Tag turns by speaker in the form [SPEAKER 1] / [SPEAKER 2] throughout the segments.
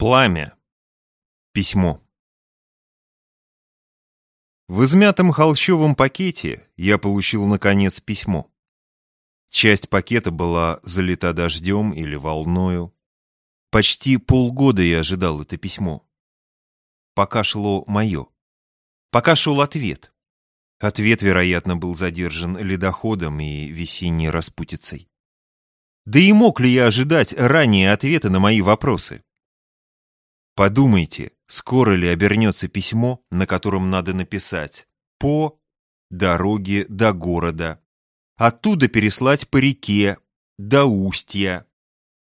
[SPEAKER 1] Пламя. Письмо. В измятом холщовом пакете я получил, наконец, письмо. Часть пакета была залита дождем или волною. Почти полгода я ожидал это письмо. Пока шло мое. Пока шел ответ. Ответ, вероятно, был задержан ледоходом и весенней распутицей. Да и мог ли я ожидать ранее ответа на мои вопросы? Подумайте, скоро ли обернется письмо, на котором надо написать «по дороге до города», оттуда переслать по реке до устья,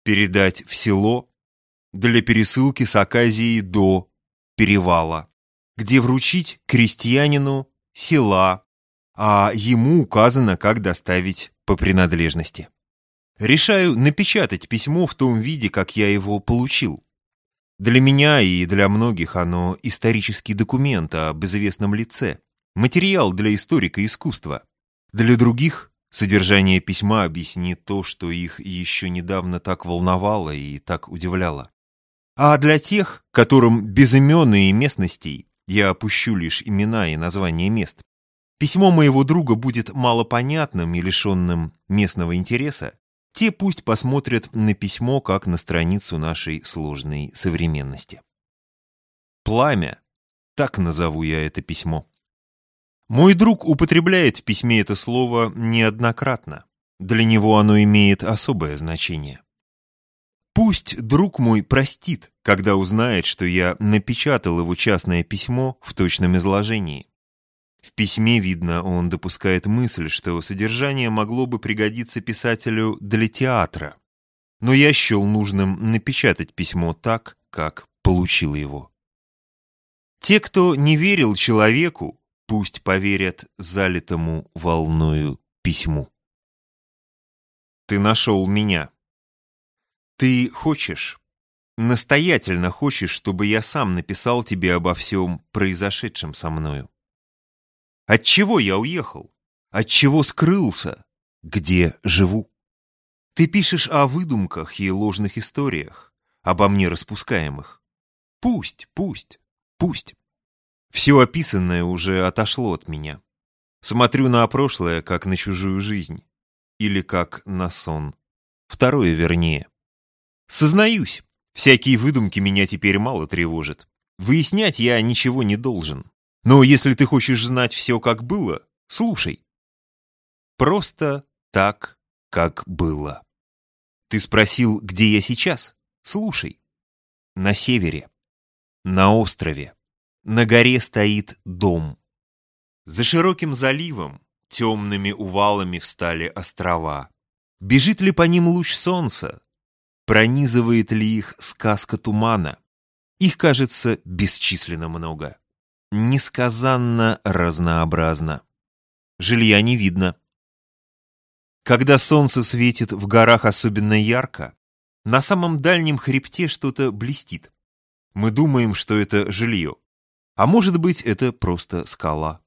[SPEAKER 1] передать в село для пересылки с Аказии до перевала, где вручить крестьянину села, а ему указано, как доставить по принадлежности. Решаю напечатать письмо в том виде, как я его получил. Для меня и для многих оно исторический документ об известном лице, материал для историка искусства. Для других содержание письма объяснит то, что их еще недавно так волновало и так удивляло. А для тех, которым без имен и местностей я опущу лишь имена и названия мест, письмо моего друга будет малопонятным и лишенным местного интереса, те пусть посмотрят на письмо как на страницу нашей сложной современности. Пламя. Так назову я это письмо. Мой друг употребляет в письме это слово неоднократно. Для него оно имеет особое значение. Пусть друг мой простит, когда узнает, что я напечатал его частное письмо в точном изложении. В письме, видно, он допускает мысль, что содержание могло бы пригодиться писателю для театра. Но я счел нужным напечатать письмо так, как получил его. Те, кто не верил человеку, пусть поверят залитому волною письму. Ты нашел меня. Ты хочешь, настоятельно хочешь, чтобы я сам написал тебе обо всем произошедшем со мною. От чего я уехал? От чего скрылся? Где живу? Ты пишешь о выдумках и ложных историях, обо мне распускаемых. Пусть, пусть, пусть. Все описанное уже отошло от меня. Смотрю на прошлое, как на чужую жизнь. Или как на сон. Второе вернее. Сознаюсь, всякие выдумки меня теперь мало тревожат. Выяснять я ничего не должен. Но если ты хочешь знать все, как было, слушай. Просто так, как было. Ты спросил, где я сейчас? Слушай. На севере. На острове. На горе стоит дом. За широким заливом темными увалами встали острова. Бежит ли по ним луч солнца? Пронизывает ли их сказка тумана? Их, кажется, бесчисленно много несказанно разнообразно. Жилья не видно. Когда солнце светит в горах особенно ярко, на самом дальнем хребте что-то блестит. Мы думаем, что это жилье. А может быть, это просто скала.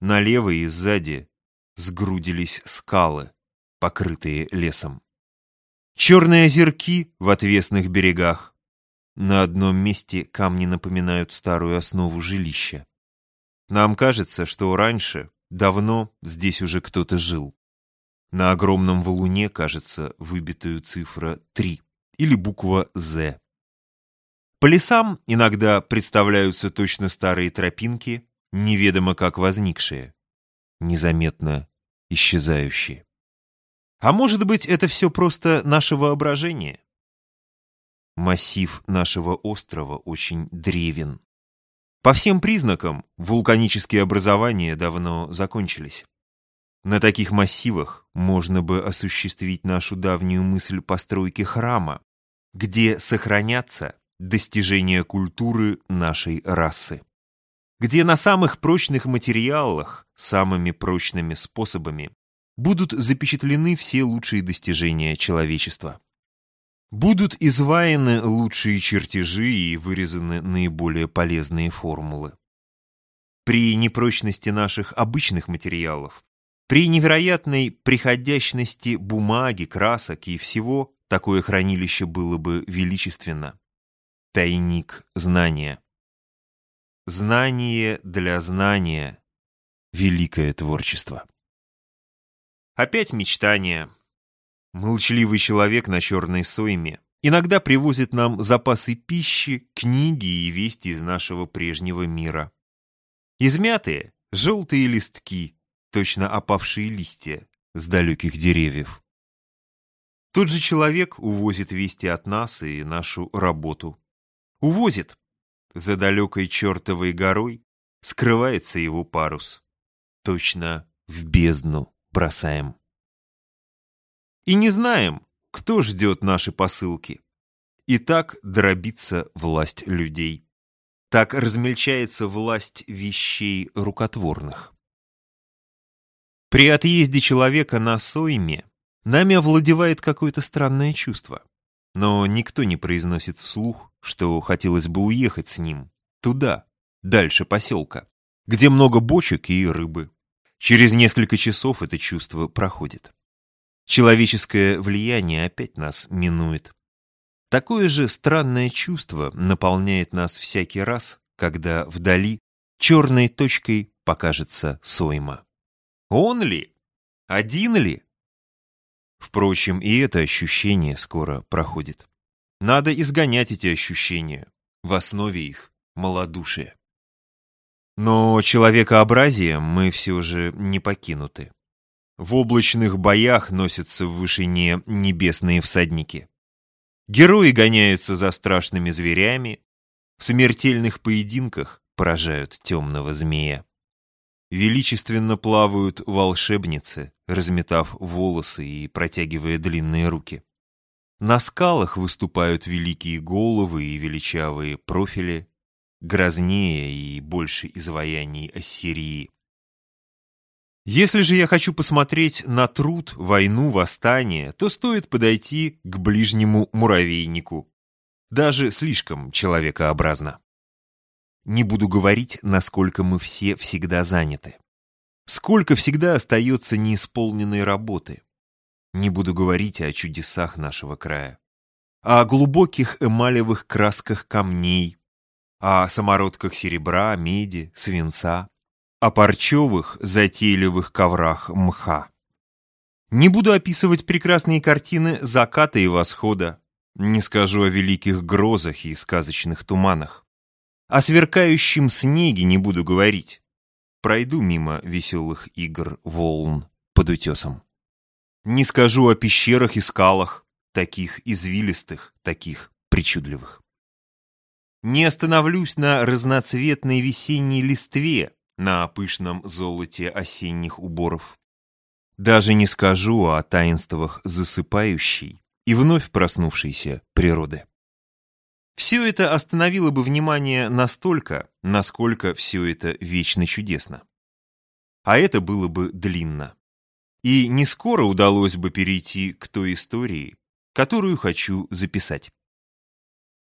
[SPEAKER 1] Налево и сзади сгрудились скалы, покрытые лесом. Черные озерки в отвесных берегах. На одном месте камни напоминают старую основу жилища. Нам кажется, что раньше, давно, здесь уже кто-то жил. На огромном валуне, кажется, выбитую цифра 3 или буква «З». По лесам иногда представляются точно старые тропинки, неведомо как возникшие, незаметно исчезающие. А может быть, это все просто наше воображение? Массив нашего острова очень древен. По всем признакам вулканические образования давно закончились. На таких массивах можно бы осуществить нашу давнюю мысль постройки храма, где сохранятся достижения культуры нашей расы. Где на самых прочных материалах, самыми прочными способами будут запечатлены все лучшие достижения человечества. Будут изваяны лучшие чертежи и вырезаны наиболее полезные формулы. При непрочности наших обычных материалов, при невероятной приходящности бумаги, красок и всего, такое хранилище было бы величественно. тайник знания. Знание для знания — великое творчество. Опять мечтание. Молчаливый человек на черной сойме иногда привозит нам запасы пищи, книги и вести из нашего прежнего мира. Измятые, желтые листки, точно опавшие листья с далеких деревьев. Тот же человек увозит вести от нас и нашу работу. Увозит. За далекой чертовой горой скрывается его парус. Точно в бездну бросаем. И не знаем, кто ждет наши посылки. И так дробится власть людей. Так размельчается власть вещей рукотворных. При отъезде человека на сойме нами овладевает какое-то странное чувство. Но никто не произносит вслух, что хотелось бы уехать с ним. Туда, дальше поселка, где много бочек и рыбы. Через несколько часов это чувство проходит. Человеческое влияние опять нас минует. Такое же странное чувство наполняет нас всякий раз, когда вдали черной точкой покажется Сойма. Он ли? Один ли? Впрочем, и это ощущение скоро проходит. Надо изгонять эти ощущения. В основе их малодушие. Но человекообразием мы все же не покинуты. В облачных боях носятся в вышине небесные всадники. Герои гоняются за страшными зверями, в смертельных поединках поражают темного змея. Величественно плавают волшебницы, разметав волосы и протягивая длинные руки. На скалах выступают великие головы и величавые профили, грознее и больше изваяний Ассирии. Если же я хочу посмотреть на труд, войну, восстание, то стоит подойти к ближнему муравейнику. Даже слишком человекообразно. Не буду говорить, насколько мы все всегда заняты. Сколько всегда остается неисполненной работы. Не буду говорить о чудесах нашего края. О глубоких эмалевых красках камней, о самородках серебра, меди, свинца, о парчевых, затейливых коврах мха. Не буду описывать прекрасные картины заката и восхода, не скажу о великих грозах и сказочных туманах. О сверкающем снеге не буду говорить. Пройду мимо веселых игр волн под утесом. Не скажу о пещерах и скалах, таких извилистых, таких причудливых. Не остановлюсь на разноцветной весенней листве, на пышном золоте осенних уборов. Даже не скажу о таинствах засыпающей и вновь проснувшейся природы. Все это остановило бы внимание настолько, насколько все это вечно чудесно. А это было бы длинно. И не скоро удалось бы перейти к той истории, которую хочу записать.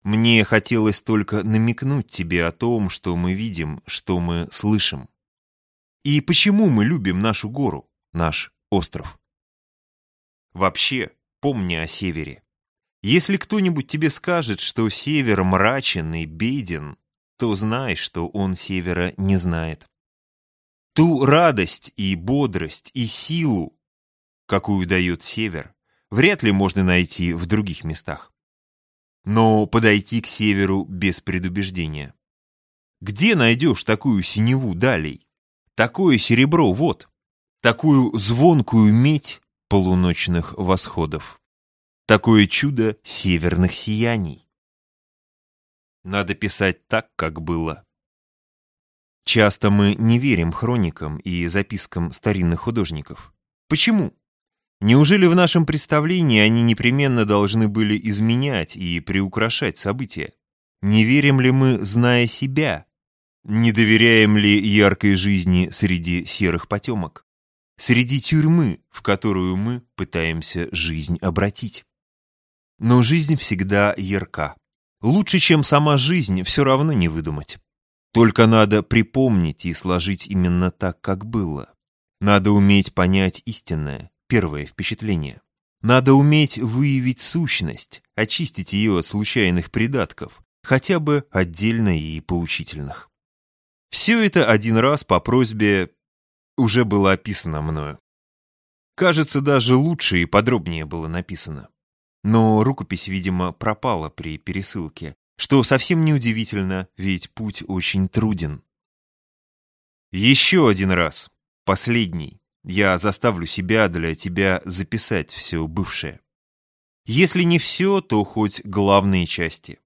[SPEAKER 1] Мне хотелось только намекнуть тебе о том, что мы видим, что мы слышим. И почему мы любим нашу гору, наш остров. Вообще, помни о севере. Если кто-нибудь тебе скажет, что север мрачен и беден, то знай, что он севера не знает. Ту радость и бодрость и силу, какую дает север, вряд ли можно найти в других местах но подойти к северу без предубеждения. Где найдешь такую синеву далей? Такое серебро вот, такую звонкую медь полуночных восходов, такое чудо северных сияний. Надо писать так, как было. Часто мы не верим хроникам и запискам старинных художников. Почему? Неужели в нашем представлении они непременно должны были изменять и приукрашать события? Не верим ли мы, зная себя? Не доверяем ли яркой жизни среди серых потемок? Среди тюрьмы, в которую мы пытаемся жизнь обратить? Но жизнь всегда ярка. Лучше, чем сама жизнь, все равно не выдумать. Только надо припомнить и сложить именно так, как было. Надо уметь понять истинное, первое впечатление. Надо уметь выявить сущность, очистить ее от случайных придатков, хотя бы отдельно и поучительных. Все это один раз по просьбе уже было описано мною. Кажется, даже лучше и подробнее было написано. Но рукопись, видимо, пропала при пересылке, что совсем неудивительно, ведь путь очень труден. Еще один раз, последний, я заставлю себя для тебя записать все бывшее. Если не все, то хоть главные части.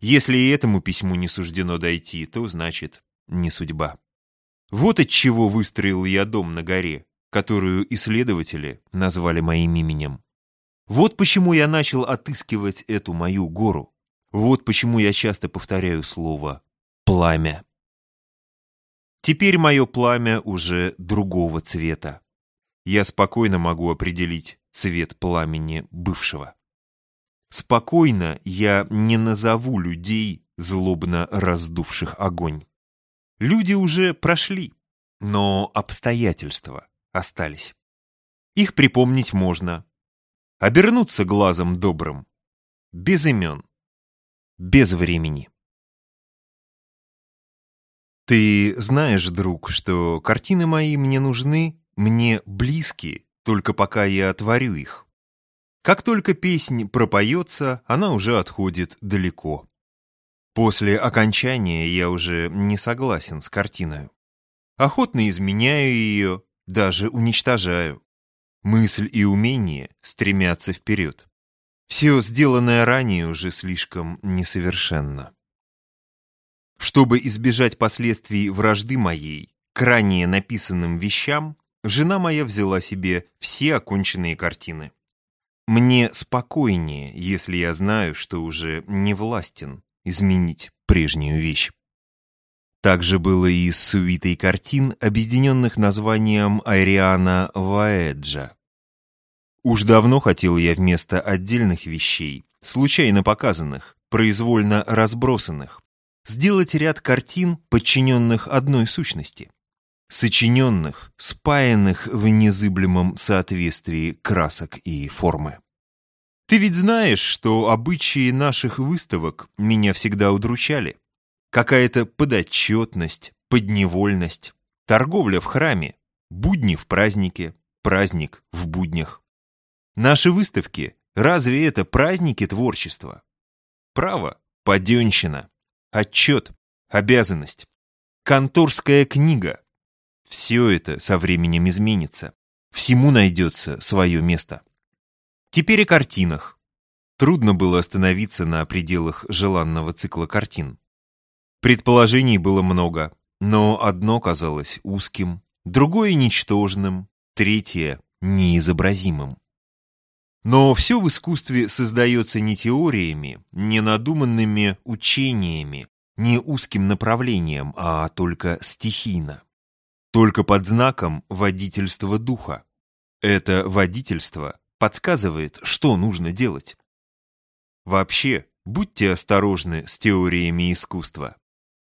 [SPEAKER 1] Если и этому письму не суждено дойти, то значит не судьба. Вот от чего выстроил я дом на горе, которую исследователи назвали моим именем. Вот почему я начал отыскивать эту мою гору. Вот почему я часто повторяю слово «пламя». Теперь мое пламя уже другого цвета. Я спокойно могу определить цвет пламени бывшего. Спокойно я не назову людей, злобно раздувших огонь. Люди уже прошли, но обстоятельства остались. Их припомнить можно. Обернуться глазом добрым. Без имен. Без времени. Ты знаешь, друг, что картины мои мне нужны, мне близки, только пока я отворю их. Как только песнь пропоется, она уже отходит далеко. После окончания я уже не согласен с картиной. Охотно изменяю ее, даже уничтожаю. Мысль и умение стремятся вперед. Все сделанное ранее уже слишком несовершенно. Чтобы избежать последствий вражды моей к ранее написанным вещам, жена моя взяла себе все оконченные картины. Мне спокойнее, если я знаю, что уже не властен изменить прежнюю вещь. Так же было и с суитой картин, объединенных названием Айриана Ваэджа. Уж давно хотел я вместо отдельных вещей, случайно показанных, произвольно разбросанных, сделать ряд картин, подчиненных одной сущности, сочиненных, спаянных в незыблемом соответствии красок и формы. Ты ведь знаешь, что обычаи наших выставок меня всегда удручали. Какая-то подотчетность, подневольность, торговля в храме, будни в празднике, праздник в буднях. Наши выставки, разве это праздники творчества? Право, паденщина, отчет, обязанность, конторская книга. Все это со временем изменится. Всему найдется свое место. Теперь о картинах. Трудно было остановиться на пределах желанного цикла картин. Предположений было много, но одно казалось узким, другое ничтожным, третье неизобразимым. Но все в искусстве создается не теориями, не надуманными учениями, не узким направлением, а только стихийно. Только под знаком водительства духа. Это водительство подсказывает, что нужно делать. Вообще, будьте осторожны с теориями искусства.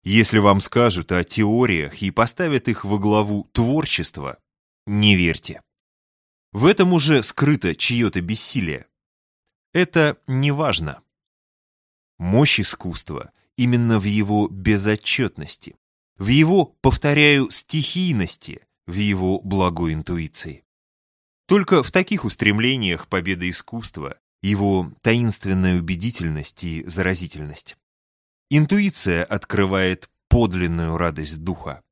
[SPEAKER 1] Если вам скажут о теориях и поставят их во главу творчества, не верьте. В этом уже скрыто чье-то бессилие. Это не важно. Мощь искусства именно в его безотчетности, в его, повторяю, стихийности, в его благой интуиции. Только в таких устремлениях победа искусства, его таинственная убедительность и заразительность. Интуиция открывает подлинную радость духа.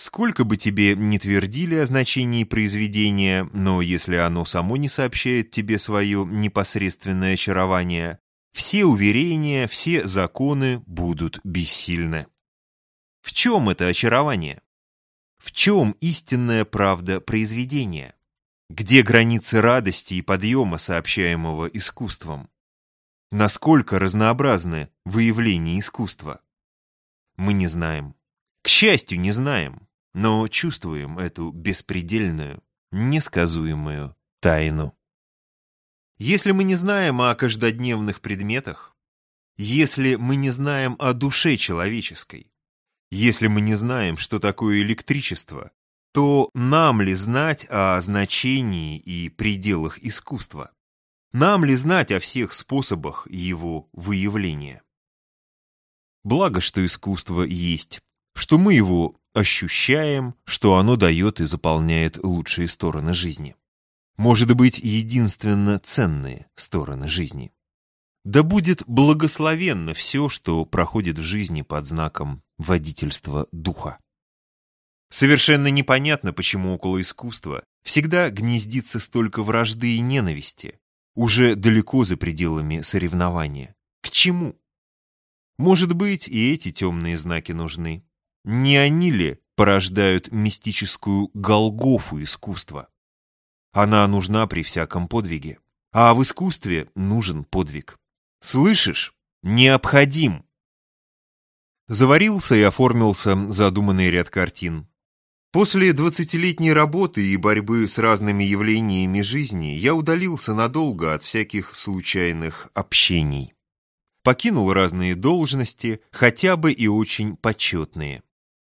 [SPEAKER 1] Сколько бы тебе ни твердили о значении произведения, но если оно само не сообщает тебе свое непосредственное очарование, все уверения, все законы будут бессильны. В чем это очарование? В чем истинная правда произведения? Где границы радости и подъема, сообщаемого искусством? Насколько разнообразны выявления искусства? Мы не знаем. К счастью, не знаем, но чувствуем эту беспредельную, несказуемую тайну. Если мы не знаем о каждодневных предметах, если мы не знаем о душе человеческой, если мы не знаем, что такое электричество, то нам ли знать о значении и пределах искусства? Нам ли знать о всех способах его выявления? Благо, что искусство есть, что мы его ощущаем, что оно дает и заполняет лучшие стороны жизни. Может быть, единственно ценные стороны жизни. Да будет благословенно все, что проходит в жизни под знаком водительства духа. Совершенно непонятно, почему около искусства всегда гнездится столько вражды и ненависти, уже далеко за пределами соревнования. К чему? Может быть, и эти темные знаки нужны. Не они ли порождают мистическую Голгофу искусства? Она нужна при всяком подвиге. А в искусстве нужен подвиг. Слышишь? Необходим. Заварился и оформился задуманный ряд картин. После двадцатилетней работы и борьбы с разными явлениями жизни я удалился надолго от всяких случайных общений. Покинул разные должности, хотя бы и очень почетные.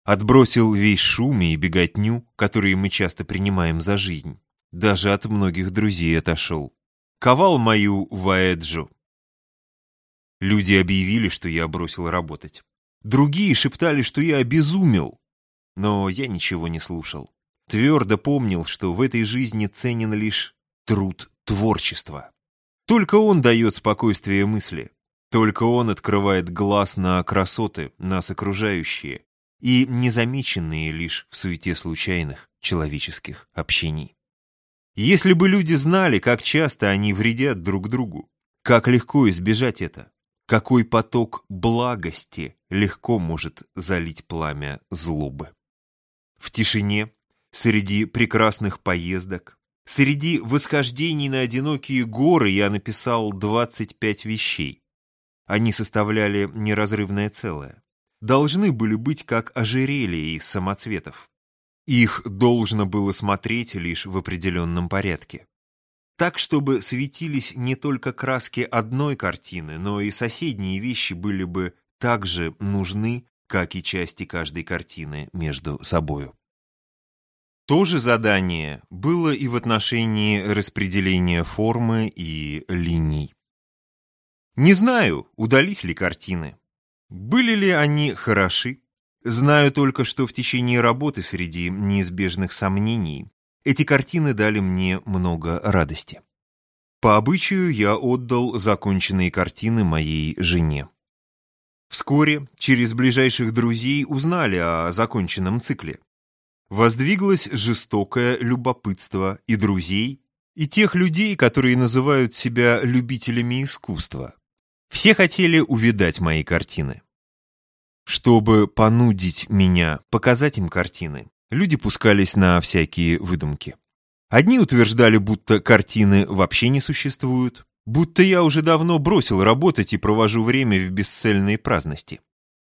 [SPEAKER 1] Отбросил весь шум и беготню, которые мы часто принимаем за жизнь. Даже от многих друзей отошел. Ковал мою ваэджу. Люди объявили, что я бросил работать. Другие шептали, что я обезумел. Но я ничего не слушал. Твердо помнил, что в этой жизни ценен лишь труд творчества. Только он дает спокойствие мысли. Только он открывает глаз на красоты, нас окружающие, и незамеченные лишь в суете случайных человеческих общений. Если бы люди знали, как часто они вредят друг другу, как легко избежать это, какой поток благости легко может залить пламя злобы в тишине, среди прекрасных поездок, среди восхождений на одинокие горы я написал 25 вещей. Они составляли неразрывное целое. Должны были быть как ожерелье из самоцветов. Их должно было смотреть лишь в определенном порядке. Так, чтобы светились не только краски одной картины, но и соседние вещи были бы также нужны как и части каждой картины между собою. То же задание было и в отношении распределения формы и линий. Не знаю, удались ли картины. Были ли они хороши? Знаю только, что в течение работы среди неизбежных сомнений эти картины дали мне много радости. По обычаю я отдал законченные картины моей жене. Вскоре через ближайших друзей узнали о законченном цикле. Воздвиглось жестокое любопытство и друзей, и тех людей, которые называют себя любителями искусства. Все хотели увидать мои картины. Чтобы понудить меня показать им картины, люди пускались на всякие выдумки. Одни утверждали, будто картины вообще не существуют, будто я уже давно бросил работать и провожу время в бесцельной праздности.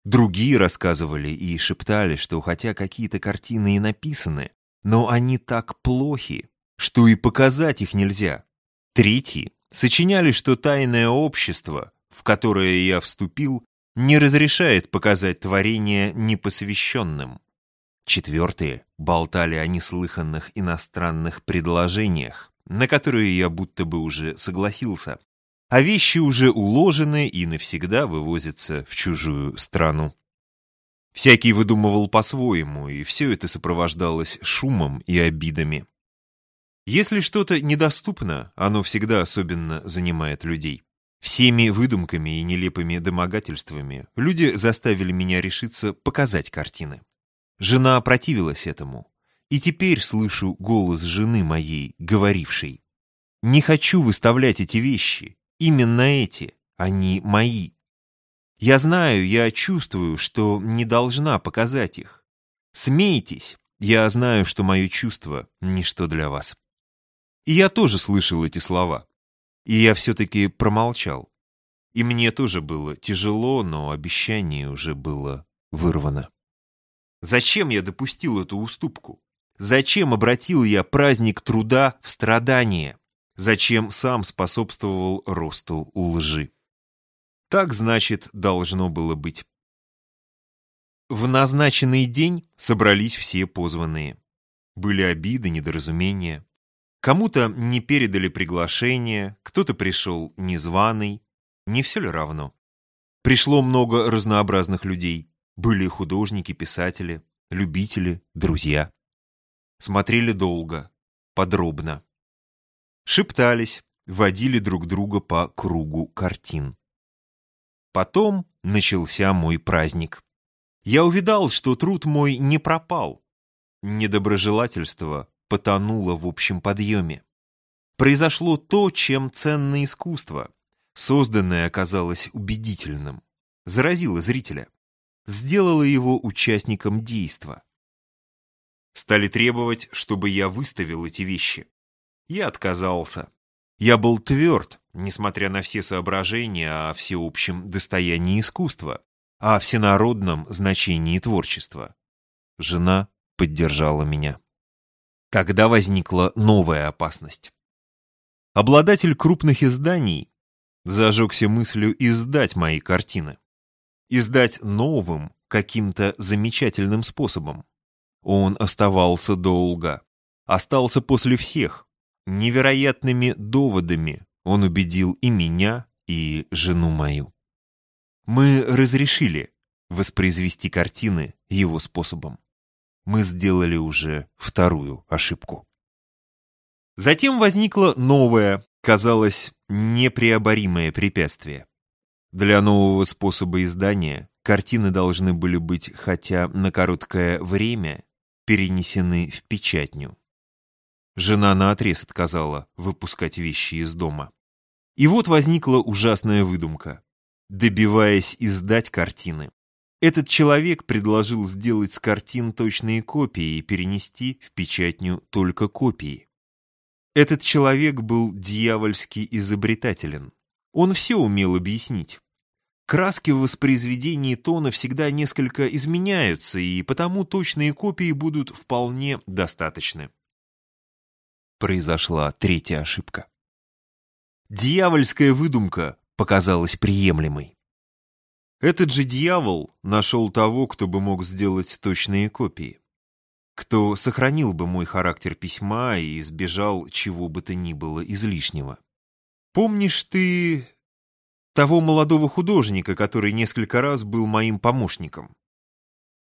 [SPEAKER 1] Другие рассказывали и шептали, что хотя какие-то картины и написаны, но они так плохи, что и показать их нельзя. Третьи сочиняли, что тайное общество, в которое я вступил, не разрешает показать творение непосвященным. Четвертые болтали о неслыханных иностранных предложениях, на которые я будто бы уже согласился, а вещи уже уложены и навсегда вывозятся в чужую страну. Всякий выдумывал по-своему, и все это сопровождалось шумом и обидами. Если что-то недоступно, оно всегда особенно занимает людей. Всеми выдумками и нелепыми домогательствами люди заставили меня решиться показать картины. Жена противилась этому. И теперь слышу голос жены моей, говорившей, «Не хочу выставлять эти вещи. Именно эти. Они мои. Я знаю, я чувствую, что не должна показать их. Смейтесь. Я знаю, что мое чувство – ничто для вас». И я тоже слышал эти слова. И я все-таки промолчал. И мне тоже было тяжело, но обещание уже было вырвано. Зачем я допустил эту уступку? Зачем обратил я праздник труда в страдание? Зачем сам способствовал росту лжи? Так, значит, должно было быть. В назначенный день собрались все позванные. Были обиды, недоразумения. Кому-то не передали приглашение, кто-то пришел незваный. Не все ли равно? Пришло много разнообразных людей. Были художники, писатели, любители, друзья. Смотрели долго, подробно. Шептались, водили друг друга по кругу картин. Потом начался мой праздник. Я увидал, что труд мой не пропал. Недоброжелательство потонуло в общем подъеме. Произошло то, чем ценное искусство. Созданное оказалось убедительным. Заразило зрителя. Сделало его участником действа. Стали требовать, чтобы я выставил эти вещи. Я отказался. Я был тверд, несмотря на все соображения о всеобщем достоянии искусства, о всенародном значении творчества. Жена поддержала меня. Тогда возникла новая опасность. Обладатель крупных изданий зажегся мыслью издать мои картины. Издать новым, каким-то замечательным способом. Он оставался долго. Остался после всех. Невероятными доводами он убедил и меня, и жену мою. Мы разрешили воспроизвести картины его способом. Мы сделали уже вторую ошибку. Затем возникло новое, казалось, непреоборимое препятствие. Для нового способа издания картины должны были быть, хотя на короткое время, перенесены в печатню. Жена наотрез отказала выпускать вещи из дома. И вот возникла ужасная выдумка. Добиваясь издать картины, этот человек предложил сделать с картин точные копии и перенести в печатню только копии. Этот человек был дьявольски изобретателен. Он все умел объяснить. Краски в воспроизведении тона всегда несколько изменяются, и потому точные копии будут вполне достаточны. Произошла третья ошибка. Дьявольская выдумка показалась приемлемой. Этот же дьявол нашел того, кто бы мог сделать точные копии кто сохранил бы мой характер письма и избежал чего бы то ни было излишнего. Помнишь ты того молодого художника, который несколько раз был моим помощником?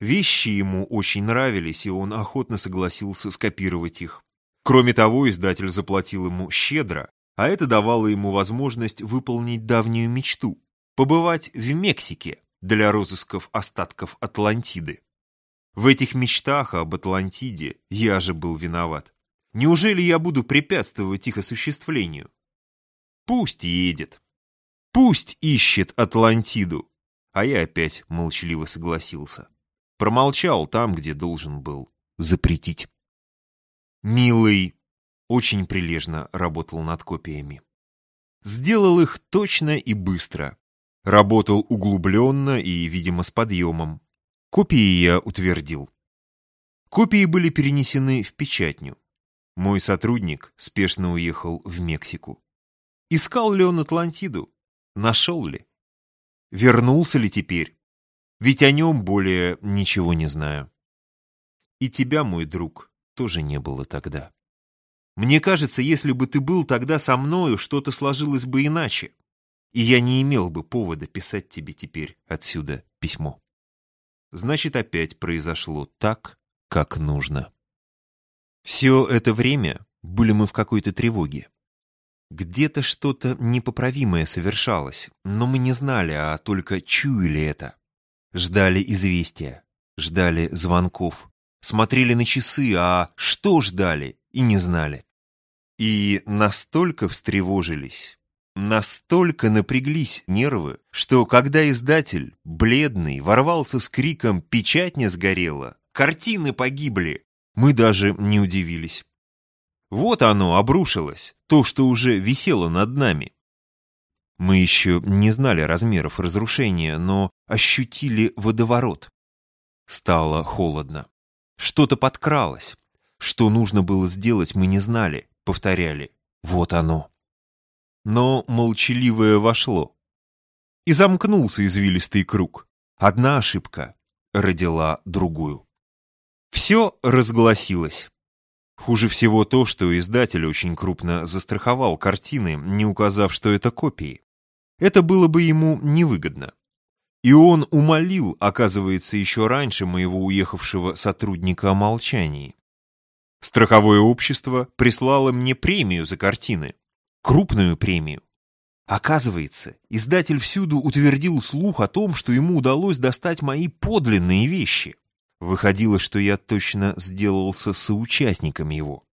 [SPEAKER 1] Вещи ему очень нравились, и он охотно согласился скопировать их. Кроме того, издатель заплатил ему щедро, а это давало ему возможность выполнить давнюю мечту – побывать в Мексике для розысков остатков Атлантиды. В этих мечтах об Атлантиде я же был виноват. Неужели я буду препятствовать их осуществлению? Пусть едет. Пусть ищет Атлантиду. А я опять молчаливо согласился. Промолчал там, где должен был запретить. Милый очень прилежно работал над копиями. Сделал их точно и быстро. Работал углубленно и, видимо, с подъемом. Копии я утвердил. Копии были перенесены в печатню. Мой сотрудник спешно уехал в Мексику. Искал ли он Атлантиду? Нашел ли? Вернулся ли теперь? Ведь о нем более ничего не знаю. И тебя, мой друг, тоже не было тогда. Мне кажется, если бы ты был тогда со мною, что-то сложилось бы иначе, и я не имел бы повода писать тебе теперь отсюда письмо значит опять произошло так, как нужно. Все это время были мы в какой-то тревоге. Где-то что-то непоправимое совершалось, но мы не знали, а только чуяли это. Ждали известия, ждали звонков, смотрели на часы, а что ждали и не знали. И настолько встревожились, Настолько напряглись нервы, что когда издатель, бледный, ворвался с криком «Печать не сгорела! Картины погибли!» мы даже не удивились. Вот оно обрушилось, то, что уже висело над нами. Мы еще не знали размеров разрушения, но ощутили водоворот. Стало холодно. Что-то подкралось. Что нужно было сделать, мы не знали, повторяли. Вот оно но молчаливое вошло. И замкнулся извилистый круг. Одна ошибка родила другую. Все разгласилось. Хуже всего то, что издатель очень крупно застраховал картины, не указав, что это копии. Это было бы ему невыгодно. И он умолил, оказывается, еще раньше моего уехавшего сотрудника о молчании. Страховое общество прислало мне премию за картины. Крупную премию. Оказывается, издатель всюду утвердил слух о том, что ему удалось достать мои подлинные вещи. Выходило, что я точно сделался соучастником его.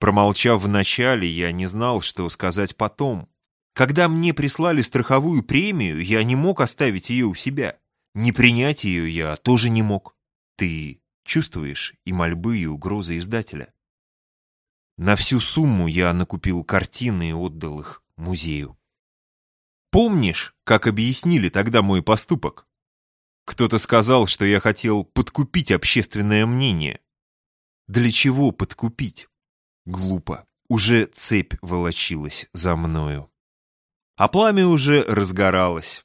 [SPEAKER 1] Промолчав в начале, я не знал, что сказать потом. Когда мне прислали страховую премию, я не мог оставить ее у себя. Не принять ее я тоже не мог. Ты чувствуешь и мольбы, и угрозы издателя. На всю сумму я накупил картины и отдал их музею. Помнишь, как объяснили тогда мой поступок? Кто-то сказал, что я хотел подкупить общественное мнение. Для чего подкупить? Глупо. Уже цепь волочилась за мною а пламя уже разгоралось.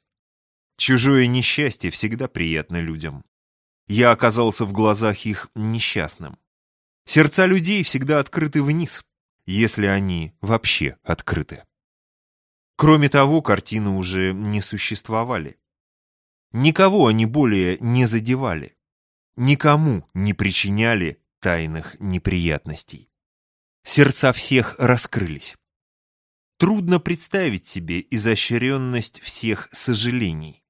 [SPEAKER 1] Чужое несчастье всегда приятно людям. Я оказался в глазах их несчастным. Сердца людей всегда открыты вниз, если они вообще открыты. Кроме того, картины уже не существовали. Никого они более не задевали. Никому не причиняли тайных неприятностей. Сердца всех раскрылись. Трудно представить себе изощренность всех сожалений.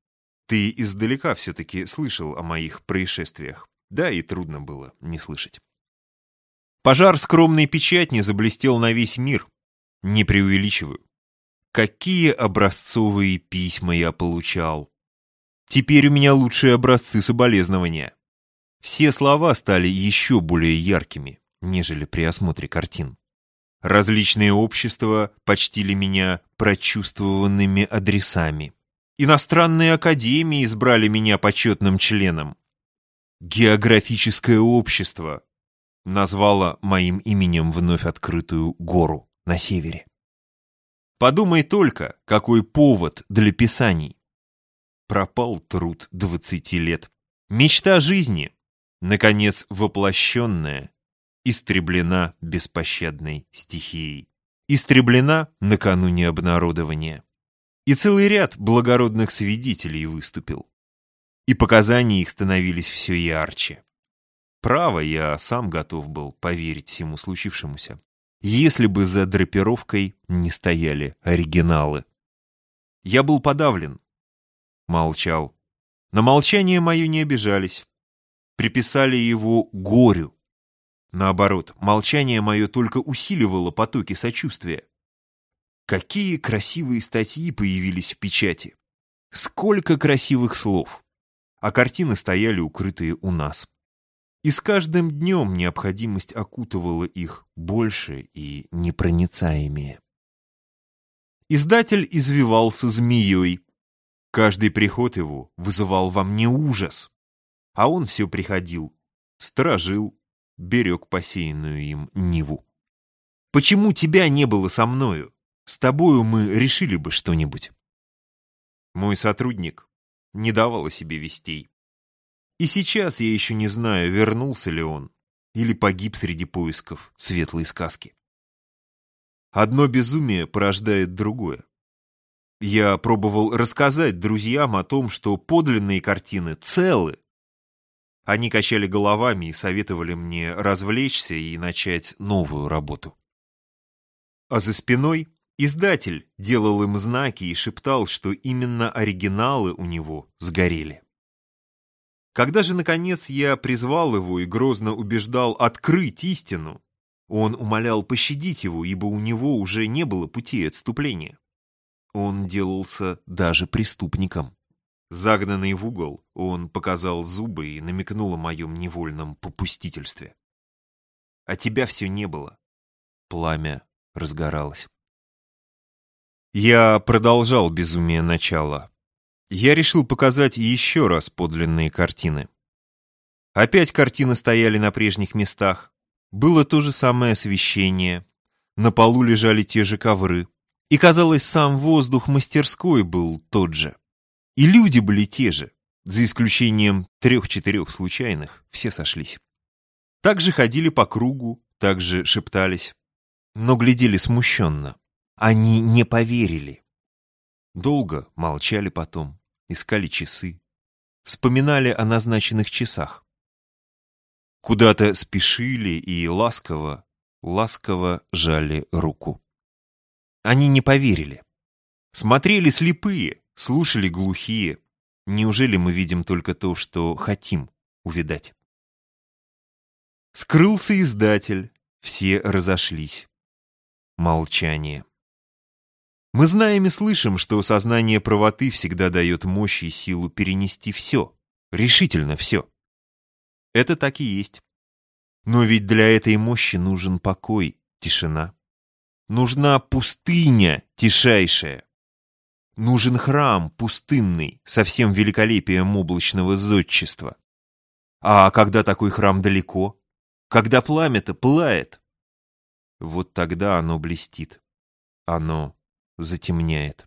[SPEAKER 1] Ты издалека все-таки слышал о моих происшествиях. Да, и трудно было не слышать. Пожар скромной печатни заблестел на весь мир. Не преувеличиваю. Какие образцовые письма я получал. Теперь у меня лучшие образцы соболезнования. Все слова стали еще более яркими, нежели при осмотре картин. Различные общества почтили меня прочувствованными адресами. Иностранные академии избрали меня почетным членом. Географическое общество назвало моим именем вновь открытую гору на севере. Подумай только, какой повод для писаний. Пропал труд двадцати лет. Мечта жизни, наконец воплощенная, истреблена беспощадной стихией. Истреблена накануне обнародования. И целый ряд благородных свидетелей выступил. И показания их становились все ярче. Право, я сам готов был поверить всему случившемуся, если бы за драпировкой не стояли оригиналы. Я был подавлен. Молчал. На молчание мое не обижались. Приписали его горю, Наоборот, молчание мое только усиливало потоки сочувствия. Какие красивые статьи появились в печати! Сколько красивых слов! А картины стояли укрытые у нас. И с каждым днем необходимость окутывала их больше и непроницаемее. Издатель извивался змеей. Каждый приход его вызывал во мне ужас. А он все приходил, сторожил, берег посеянную им Ниву. «Почему тебя не было со мною? С тобою мы решили бы что-нибудь». Мой сотрудник не давал о себе вестей. И сейчас я еще не знаю, вернулся ли он или погиб среди поисков светлой сказки. Одно безумие порождает другое. Я пробовал рассказать друзьям о том, что подлинные картины целы, они качали головами и советовали мне развлечься и начать новую работу. А за спиной издатель делал им знаки и шептал, что именно оригиналы у него сгорели. Когда же, наконец, я призвал его и грозно убеждал открыть истину, он умолял пощадить его, ибо у него уже не было пути отступления. Он делался даже преступником. Загнанный в угол, он показал зубы и намекнул о моем невольном попустительстве. А тебя все не было. Пламя разгоралось. Я продолжал безумие начала. Я решил показать еще раз подлинные картины. Опять картины стояли на прежних местах. Было то же самое освещение. На полу лежали те же ковры. И, казалось, сам воздух мастерской был тот же. И люди были те же, за исключением трех-четырех случайных, все сошлись. Также ходили по кругу, также шептались, но глядели смущенно. Они не поверили. Долго молчали потом, искали часы, вспоминали о назначенных часах. Куда-то спешили и ласково, ласково жали руку. Они не поверили. Смотрели слепые, слушали глухие. Неужели мы видим только то, что хотим увидать? Скрылся издатель, все разошлись. Молчание. Мы знаем и слышим, что сознание правоты всегда дает мощь и силу перенести все, решительно все. Это так и есть. Но ведь для этой мощи нужен покой, тишина. Нужна пустыня тишайшая. Нужен храм пустынный, со всем великолепием облачного зодчества. А когда такой храм далеко? Когда пламя-то пылает? Вот тогда оно блестит. Оно затемняет.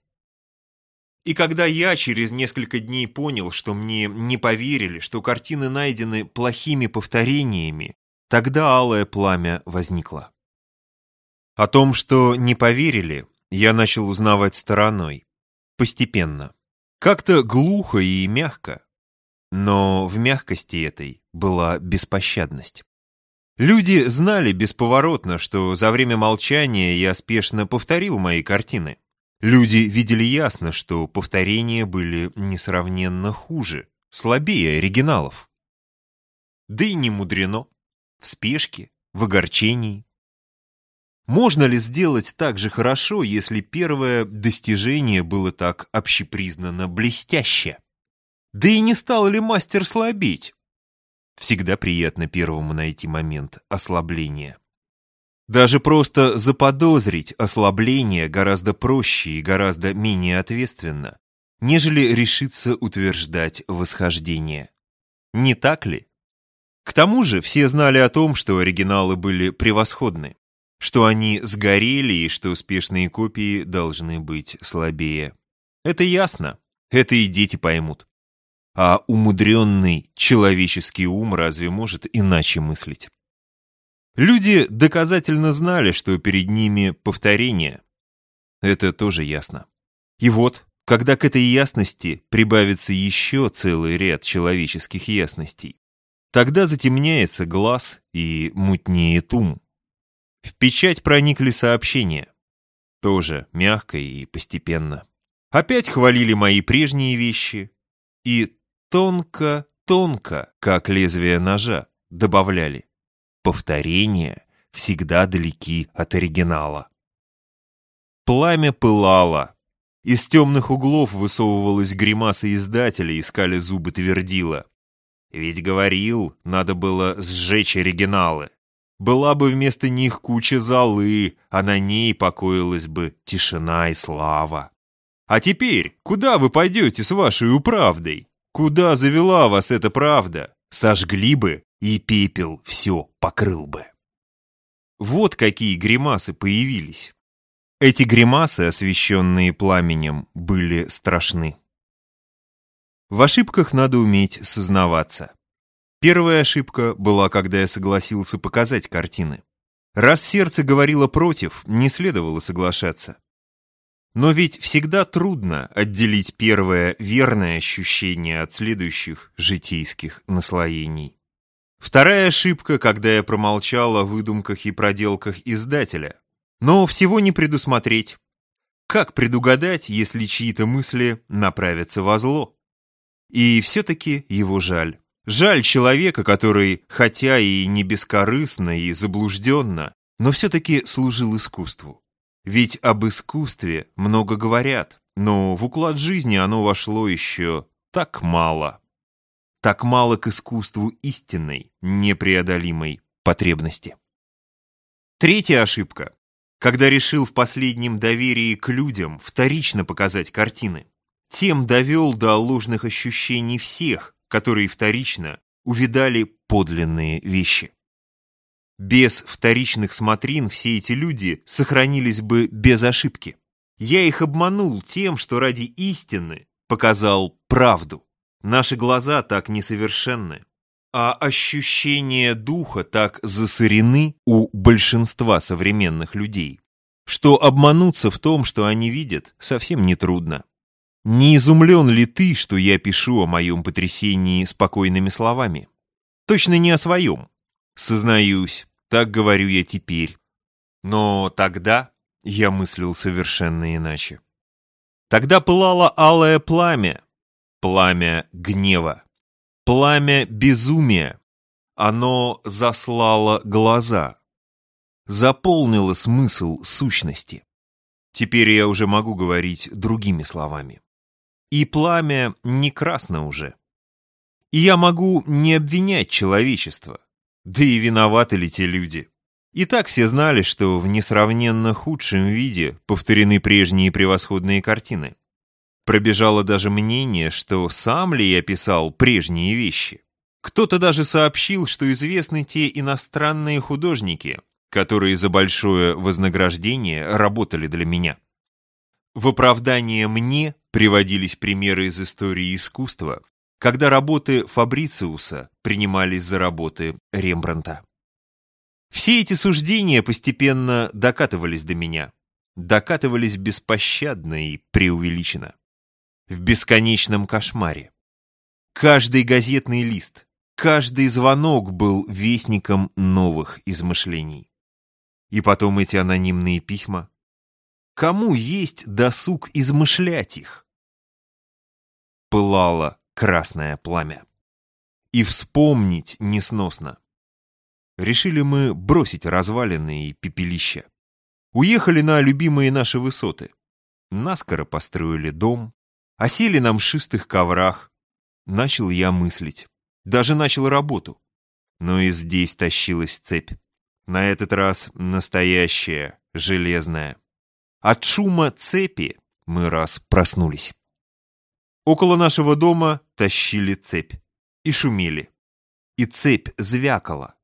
[SPEAKER 1] И когда я через несколько дней понял, что мне не поверили, что картины найдены плохими повторениями, тогда алое пламя возникло. О том, что не поверили, я начал узнавать стороной, постепенно. Как-то глухо и мягко, но в мягкости этой была беспощадность. Люди знали бесповоротно, что за время молчания я спешно повторил мои картины. Люди видели ясно, что повторения были несравненно хуже, слабее оригиналов. Да и не мудрено. В спешке, в огорчении. Можно ли сделать так же хорошо, если первое достижение было так общепризнано блестяще? Да и не стал ли мастер слабеть? Всегда приятно первому найти момент ослабления. Даже просто заподозрить ослабление гораздо проще и гораздо менее ответственно, нежели решиться утверждать восхождение. Не так ли? К тому же все знали о том, что оригиналы были превосходны, что они сгорели и что успешные копии должны быть слабее. Это ясно, это и дети поймут. А умудренный человеческий ум разве может иначе мыслить? Люди доказательно знали, что перед ними повторение. Это тоже ясно. И вот, когда к этой ясности прибавится еще целый ряд человеческих ясностей, тогда затемняется глаз и мутнеет ум. В печать проникли сообщения. Тоже мягко и постепенно. Опять хвалили мои прежние вещи. И тонко-тонко, как лезвие ножа, добавляли. Повторения всегда далеки от оригинала. Пламя пылало. Из темных углов высовывалась гримаса издателя, искали зубы твердила. Ведь говорил, надо было сжечь оригиналы. Была бы вместо них куча золы, а на ней покоилась бы тишина и слава. А теперь, куда вы пойдете с вашей управдой? Куда завела вас эта правда? Сожгли бы и пепел все покрыл бы. Вот какие гримасы появились. Эти гримасы, освещенные пламенем, были страшны. В ошибках надо уметь сознаваться. Первая ошибка была, когда я согласился показать картины. Раз сердце говорило против, не следовало соглашаться. Но ведь всегда трудно отделить первое верное ощущение от следующих житейских наслоений. Вторая ошибка, когда я промолчал о выдумках и проделках издателя. Но всего не предусмотреть. Как предугадать, если чьи-то мысли направятся во зло? И все-таки его жаль. Жаль человека, который, хотя и не бескорыстно и заблужденно, но все-таки служил искусству. Ведь об искусстве много говорят, но в уклад жизни оно вошло еще так мало так мало к искусству истинной, непреодолимой потребности. Третья ошибка. Когда решил в последнем доверии к людям вторично показать картины, тем довел до ложных ощущений всех, которые вторично увидали подлинные вещи. Без вторичных смотрин все эти люди сохранились бы без ошибки. Я их обманул тем, что ради истины показал правду. Наши глаза так несовершенны, а ощущения духа так засорены у большинства современных людей, что обмануться в том, что они видят, совсем нетрудно. Не изумлен ли ты, что я пишу о моем потрясении спокойными словами? Точно не о своем. Сознаюсь, так говорю я теперь. Но тогда я мыслил совершенно иначе. Тогда пылало алое пламя, пламя гнева, пламя безумия. Оно заслало глаза, заполнило смысл сущности. Теперь я уже могу говорить другими словами. И пламя не красно уже. И я могу не обвинять человечество. Да и виноваты ли те люди? И так все знали, что в несравненно худшем виде повторены прежние превосходные картины. Пробежало даже мнение, что сам ли я писал прежние вещи. Кто-то даже сообщил, что известны те иностранные художники, которые за большое вознаграждение работали для меня. В оправдание мне приводились примеры из истории искусства, когда работы Фабрициуса принимались за работы Рембранта. Все эти суждения постепенно докатывались до меня. Докатывались беспощадно и преувеличенно. В бесконечном кошмаре. Каждый газетный лист, каждый звонок был вестником новых измышлений. И потом эти анонимные письма. Кому есть досуг измышлять их? Пылало красное пламя. И вспомнить несносно. Решили мы бросить развалины и пепелища. Уехали на любимые наши высоты. Наскоро построили дом, осели на мшистых коврах. Начал я мыслить. Даже начал работу. Но и здесь тащилась цепь. На этот раз настоящая, железная. От шума цепи мы раз проснулись. Около нашего дома тащили цепь. И шумели. И цепь звякала.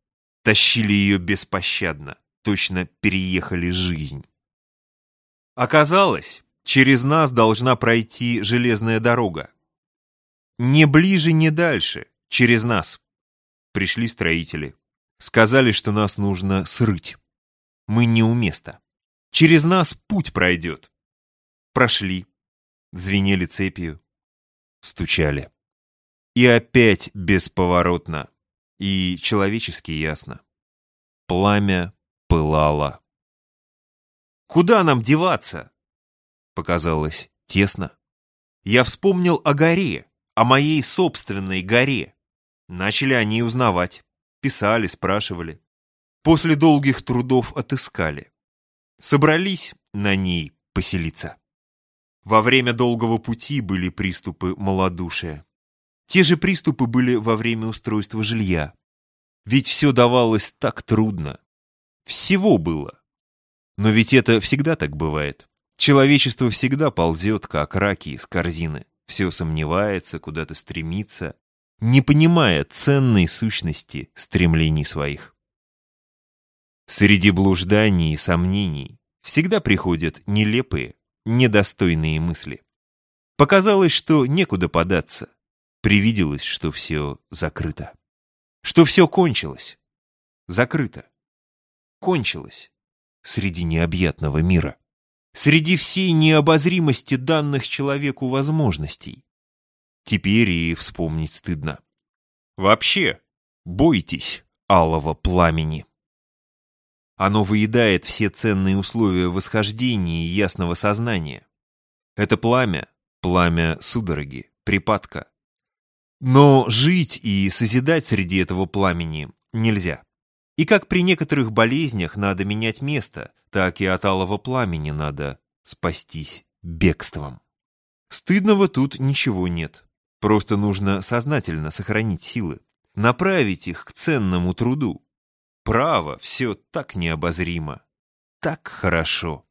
[SPEAKER 1] Тащили ее беспощадно, точно переехали жизнь. Оказалось, через нас должна пройти железная дорога. Не ближе, не дальше, через нас. Пришли строители. Сказали, что нас нужно срыть. Мы не у места. Через нас путь пройдет. Прошли. Звенели цепью. Стучали. И опять бесповоротно и человечески ясно. Пламя пылало. «Куда нам деваться?» Показалось тесно. Я вспомнил о горе, о моей собственной горе. Начали они узнавать. Писали, спрашивали. После долгих трудов отыскали. Собрались на ней поселиться. Во время долгого пути были приступы малодушия. Те же приступы были во время устройства жилья. Ведь все давалось так трудно. Всего было. Но ведь это всегда так бывает. Человечество всегда ползет, как раки из корзины. Все сомневается, куда-то стремится, не понимая ценной сущности стремлений своих. Среди блужданий и сомнений всегда приходят нелепые, недостойные мысли. Показалось, что некуда податься, Привиделось, что все закрыто. Что все кончилось. Закрыто. Кончилось. Среди необъятного мира. Среди всей необозримости данных человеку возможностей. Теперь и вспомнить стыдно. Вообще, бойтесь алого пламени. Оно выедает все ценные условия восхождения и ясного сознания. Это пламя, пламя судороги, припадка, но жить и созидать среди этого пламени нельзя. И как при некоторых болезнях надо менять место, так и от алого пламени надо спастись бегством. Стыдного тут ничего нет. Просто нужно сознательно сохранить силы, направить их к ценному труду. Право, все так необозримо, так хорошо.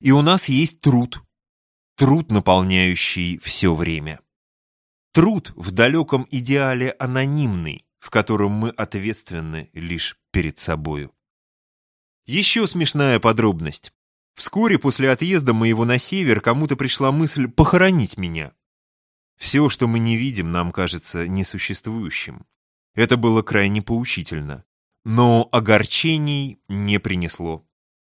[SPEAKER 1] И у нас есть труд. Труд, наполняющий все время. Труд в далеком идеале анонимный, в котором мы ответственны лишь перед собою. Еще смешная подробность. Вскоре после отъезда моего на север кому-то пришла мысль похоронить меня. Все, что мы не видим, нам кажется несуществующим. Это было крайне поучительно. Но огорчений не принесло.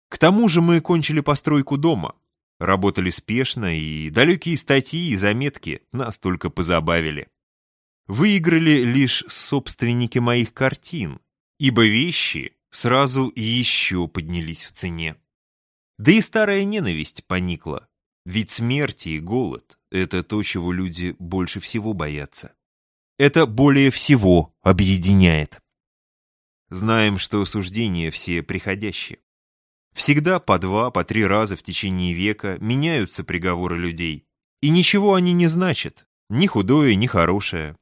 [SPEAKER 1] К тому же мы кончили постройку дома. Работали спешно, и далекие статьи и заметки нас только позабавили. Выиграли лишь собственники моих картин, ибо вещи сразу еще поднялись в цене. Да и старая ненависть поникла, ведь смерти и голод — это то, чего люди больше всего боятся. Это более всего объединяет. Знаем, что суждения все приходящие. Всегда по два, по три раза в течение века меняются приговоры людей. И ничего они не значат, ни худое, ни хорошее.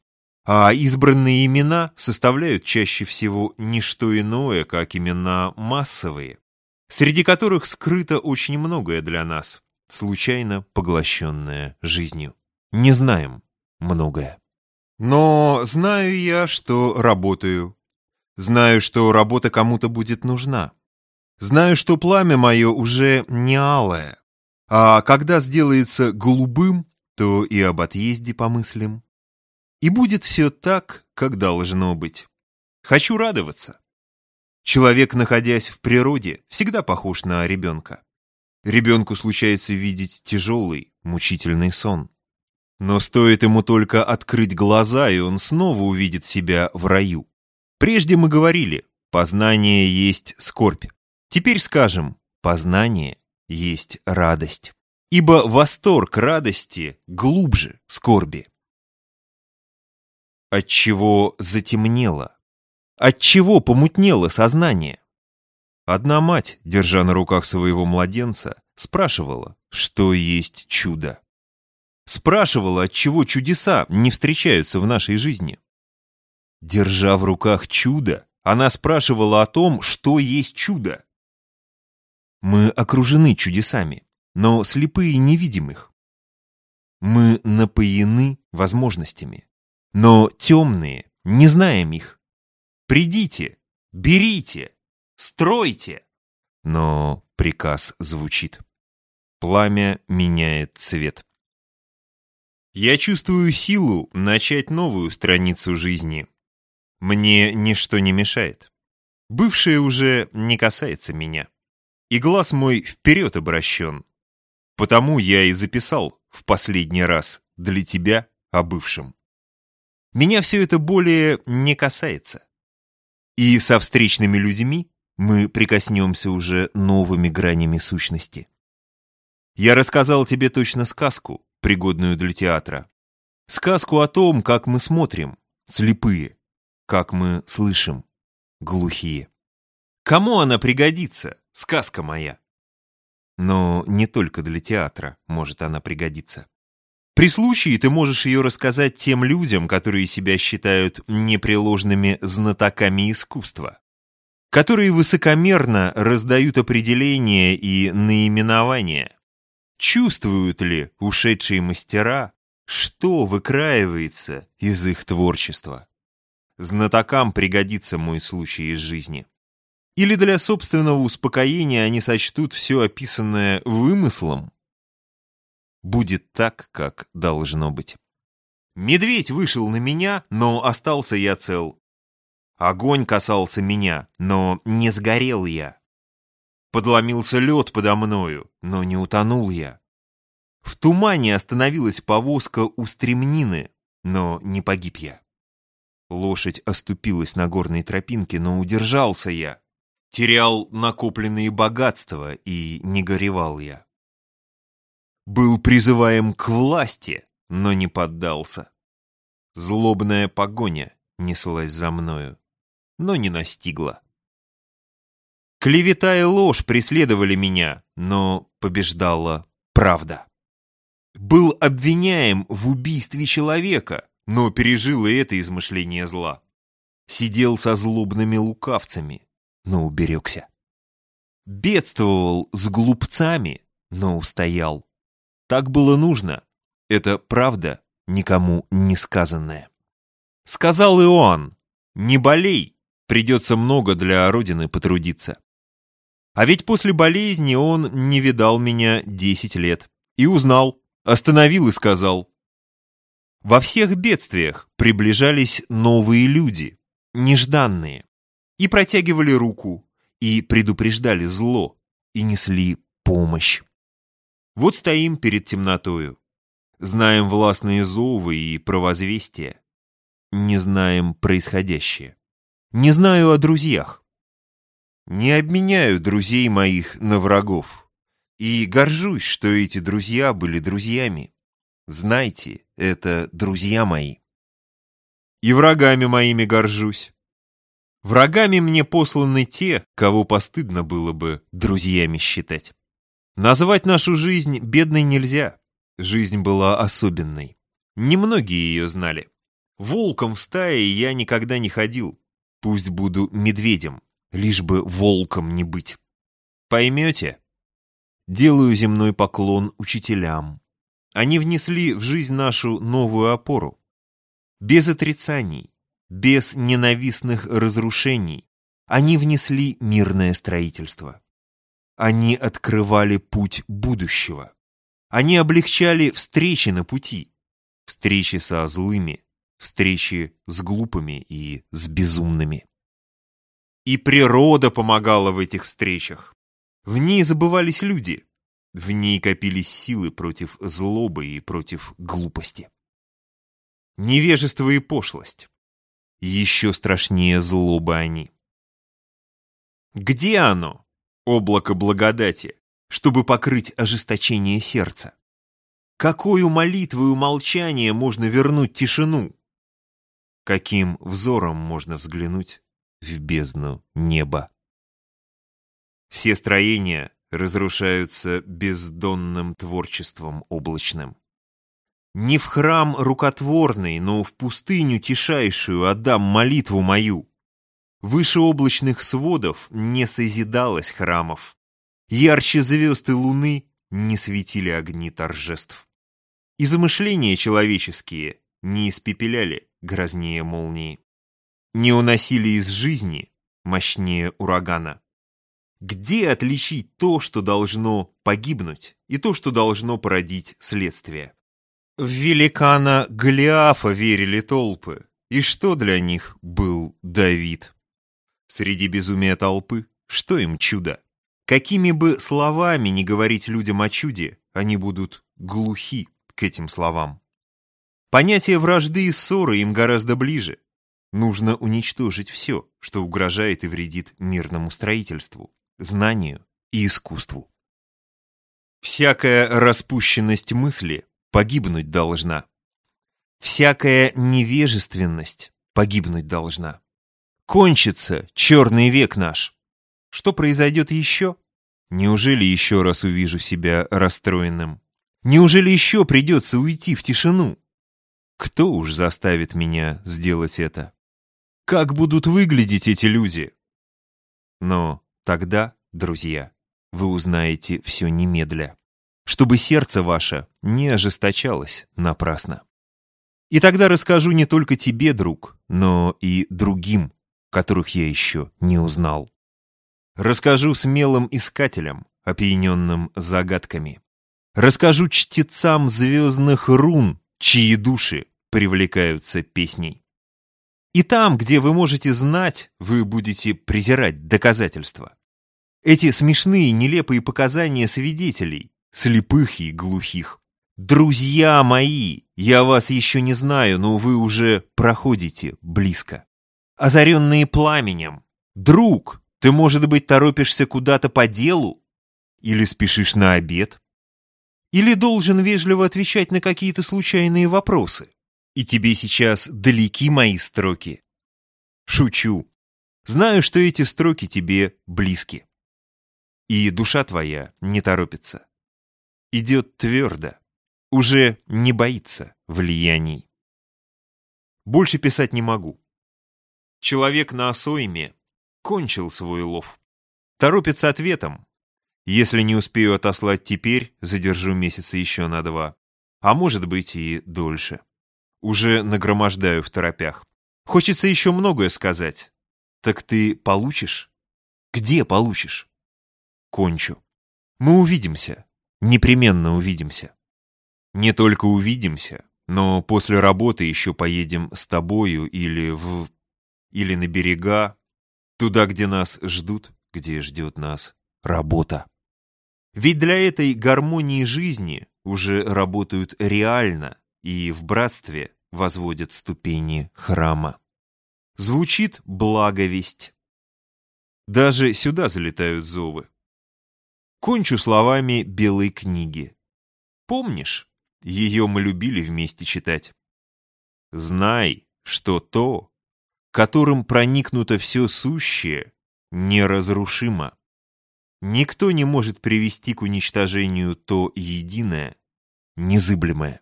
[SPEAKER 1] А избранные имена составляют чаще всего не что иное, как имена массовые, среди которых скрыто очень многое для нас, случайно поглощенное жизнью. Не знаем многое. Но знаю я, что работаю. Знаю, что работа кому-то будет нужна. Знаю, что пламя мое уже не алое. А когда сделается голубым, то и об отъезде помыслим. И будет все так, как должно быть. Хочу радоваться. Человек, находясь в природе, всегда похож на ребенка. Ребенку случается видеть тяжелый, мучительный сон. Но стоит ему только открыть глаза, и он снова увидит себя в раю. Прежде мы говорили, познание есть скорбь. Теперь скажем, познание есть радость. Ибо восторг радости глубже скорби. Отчего затемнело? Отчего помутнело сознание? Одна мать, держа на руках своего младенца, спрашивала, что есть чудо. Спрашивала, отчего чудеса не встречаются в нашей жизни. Держа в руках чудо, она спрашивала о том, что есть чудо. Мы окружены чудесами, но слепые не видим их. Мы напоены возможностями, но темные не знаем их. Придите, берите, стройте. Но приказ звучит. Пламя меняет цвет. Я чувствую силу начать новую страницу жизни. Мне ничто не мешает. Бывшее уже не касается меня и глаз мой вперед обращен. Потому я и записал в последний раз для тебя о бывшем. Меня все это более не касается. И со встречными людьми мы прикоснемся уже новыми гранями сущности. Я рассказал тебе точно сказку, пригодную для театра. Сказку о том, как мы смотрим, слепые, как мы слышим, глухие. Кому она пригодится, сказка моя? Но не только для театра может она пригодиться. При случае ты можешь ее рассказать тем людям, которые себя считают непреложными знатоками искусства, которые высокомерно раздают определения и наименования. Чувствуют ли ушедшие мастера, что выкраивается из их творчества? Знатокам пригодится мой случай из жизни. Или для собственного успокоения они сочтут все описанное вымыслом? Будет так, как должно быть. Медведь вышел на меня, но остался я цел. Огонь касался меня, но не сгорел я. Подломился лед подо мною, но не утонул я. В тумане остановилась повозка у стремнины, но не погиб я. Лошадь оступилась на горной тропинке, но удержался я терял накопленные богатства и не горевал я. Был призываем к власти, но не поддался. Злобная погоня неслась за мною, но не настигла. Клевета и ложь преследовали меня, но побеждала правда. Был обвиняем в убийстве человека, но пережил и это измышление зла. Сидел со злобными лукавцами, но уберегся. Бедствовал с глупцами, но устоял. Так было нужно. Это правда, никому не сказанная. Сказал Иоанн, не болей, придется много для Родины потрудиться. А ведь после болезни он не видал меня десять лет. И узнал, остановил и сказал. Во всех бедствиях приближались новые люди, нежданные и протягивали руку, и предупреждали зло, и несли помощь. Вот стоим перед темнотою. Знаем властные зовы и провозвестия. Не знаем происходящее. Не знаю о друзьях. Не обменяю друзей моих на врагов. И горжусь, что эти друзья были друзьями. Знайте, это друзья мои. И врагами моими горжусь. Врагами мне посланы те, кого постыдно было бы друзьями считать. Назвать нашу жизнь бедной нельзя. Жизнь была особенной. Немногие ее знали. Волком в стае я никогда не ходил. Пусть буду медведем, лишь бы волком не быть. Поймете? Делаю земной поклон учителям. Они внесли в жизнь нашу новую опору. Без отрицаний, без ненавистных разрушений они внесли мирное строительство. Они открывали путь будущего. Они облегчали встречи на пути. Встречи со злыми, встречи с глупыми и с безумными. И природа помогала в этих встречах. В ней забывались люди. В ней копились силы против злобы и против глупости. Невежество и пошлость. Еще страшнее злоба они. Где оно, облако благодати, чтобы покрыть ожесточение сердца? Какую молитву и молчание можно вернуть тишину? Каким взором можно взглянуть в бездну неба? Все строения разрушаются бездонным творчеством облачным. Не в храм рукотворный, но в пустыню тишайшую отдам молитву мою. Выше облачных сводов не созидалось храмов. Ярче звезд и луны не светили огни торжеств. И замышления человеческие не испепеляли грознее молнии. Не уносили из жизни мощнее урагана. Где отличить то, что должно погибнуть, и то, что должно породить следствие? В великана Голиафа верили толпы. И что для них был Давид? Среди безумия толпы, что им чудо? Какими бы словами не говорить людям о чуде, они будут глухи к этим словам. Понятие вражды и ссоры им гораздо ближе. Нужно уничтожить все, что угрожает и вредит мирному строительству, знанию и искусству. Всякая распущенность мысли погибнуть должна. Всякая невежественность погибнуть должна. Кончится черный век наш. Что произойдет еще? Неужели еще раз увижу себя расстроенным? Неужели еще придется уйти в тишину? Кто уж заставит меня сделать это? Как будут выглядеть эти люди? Но тогда, друзья, вы узнаете все немедля чтобы сердце ваше не ожесточалось напрасно. И тогда расскажу не только тебе, друг, но и другим, которых я еще не узнал. Расскажу смелым искателям, опьяненным загадками. Расскажу чтецам звездных рун, чьи души привлекаются песней. И там, где вы можете знать, вы будете презирать доказательства. Эти смешные, нелепые показания свидетелей, слепых и глухих. «Друзья мои, я вас еще не знаю, но вы уже проходите близко. Озаренные пламенем. Друг, ты, может быть, торопишься куда-то по делу? Или спешишь на обед? Или должен вежливо отвечать на какие-то случайные вопросы? И тебе сейчас далеки мои строки? Шучу. Знаю, что эти строки тебе близки. И душа твоя не торопится идет твердо, уже не боится влияний. Больше писать не могу. Человек на осойме кончил свой лов. Торопится ответом. Если не успею отослать теперь, задержу месяца еще на два. А может быть и дольше. Уже нагромождаю в торопях. Хочется еще многое сказать. Так ты получишь? Где получишь? Кончу. Мы увидимся. Непременно увидимся. Не только увидимся, но после работы еще поедем с тобою или в... или на берега, туда, где нас ждут, где ждет нас работа. Ведь для этой гармонии жизни уже работают реально и в братстве возводят ступени храма. Звучит благовесть. Даже сюда залетают зовы. Кончу словами белой книги. Помнишь, ее мы любили вместе читать. Знай, что то, которым проникнуто все сущее, неразрушимо. Никто не может привести к уничтожению то единое, незыблемое.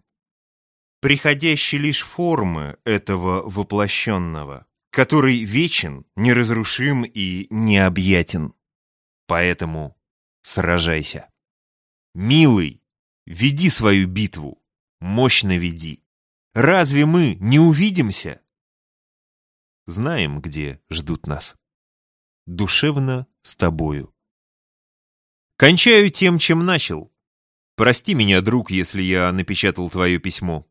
[SPEAKER 1] Приходящей лишь формы этого воплощенного, который вечен, неразрушим и необъятен. Поэтому сражайся. Милый, веди свою битву, мощно веди. Разве мы не увидимся? Знаем, где ждут нас. Душевно с тобою. Кончаю тем, чем начал. Прости меня, друг, если я напечатал твое письмо.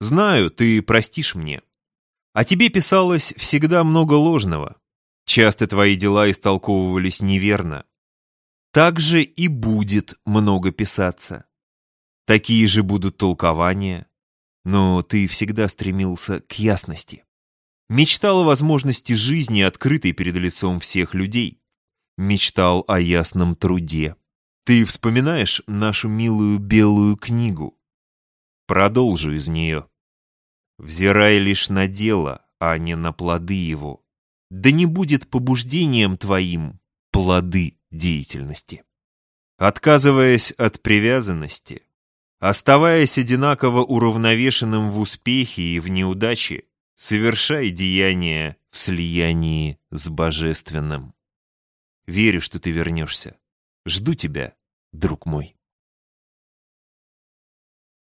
[SPEAKER 1] Знаю, ты простишь мне. А тебе писалось всегда много ложного. Часто твои дела истолковывались неверно. Так же и будет много писаться. Такие же будут толкования. Но ты всегда стремился к ясности. Мечтал о возможности жизни, открытой перед лицом всех людей мечтал о ясном труде. Ты вспоминаешь нашу милую белую книгу? Продолжу из нее. Взирай лишь на дело, а не на плоды его. Да не будет побуждением твоим плоды деятельности. Отказываясь от привязанности, оставаясь одинаково уравновешенным в успехе и в неудаче, совершай деяния в слиянии с божественным. Верю, что ты вернешься. Жду тебя, друг мой.